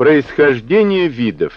Происхождение видов.